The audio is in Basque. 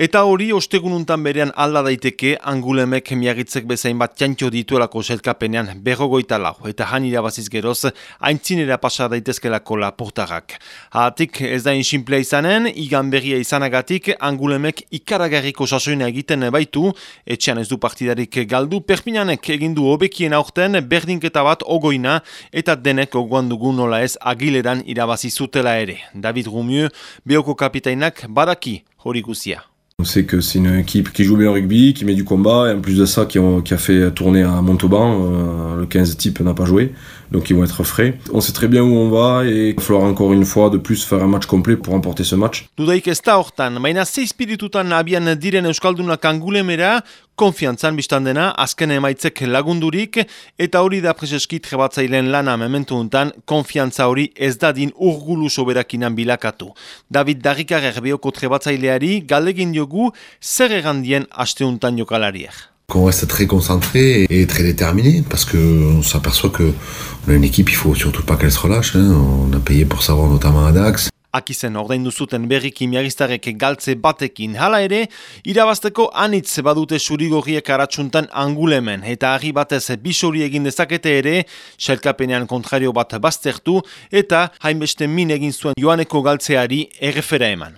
Eta hori, ostegununtan berean alda daiteke, angulemek miagitzek bezain bat jantio dituelako selkapenean berrogoita lau, eta han irabaziz geroz, haintzinera pasa daitezkelako laportarrak. Hatik ez da insimplea izanen, igan berria izanagatik, angulemek ikaragarriko sasoina egiten baitu, etxean ez du partidarik galdu, perpinanek egindu hobekien aurten, berdinketa bat ogoina, eta denek ogoan dugu nola ez agileran irabazi zutela ere. David Rumieu, beoko kapitainak badaki hori guzia. On sait que c'est une équipe qui joue bien au rugby, qui met du combat, et en plus de ça, qui, a fait tourner à Montauban. Euh, le 15 type n'a pas joué, donc ils vont être frais. On sait très bien où on va, et il va falloir encore une fois de plus faire un match complet pour remporter ce match. Konfiantzan biztan dena, azken emaitzek lagundurik, eta hori da preseski trebatzailen lana mementu untan, konfiantza hori ez dadin urgulu soberakinan bilakatu. David Darrikar erbeoko trebatzaileari, galegin diogu, zer egandien asteuntan jokalariak. qu'on reste très concentré et très déterminé parce que on s'aperçoit que on a une équipe, il faut surtout pas qu'elle se relâche. Hein. On a payé pour savoir notamment à Dax. Akizen ordaindu zuten berriki miagistarek galtze batekin. Hala ere, irabazteko anitz badute surigorriek aratsuntan angulemen eta argi batez bisori egin dezakete ere, selkapenean kontrario bat baztertu eta hainbeste min egin zuen joaneko galtzeari errefera eman.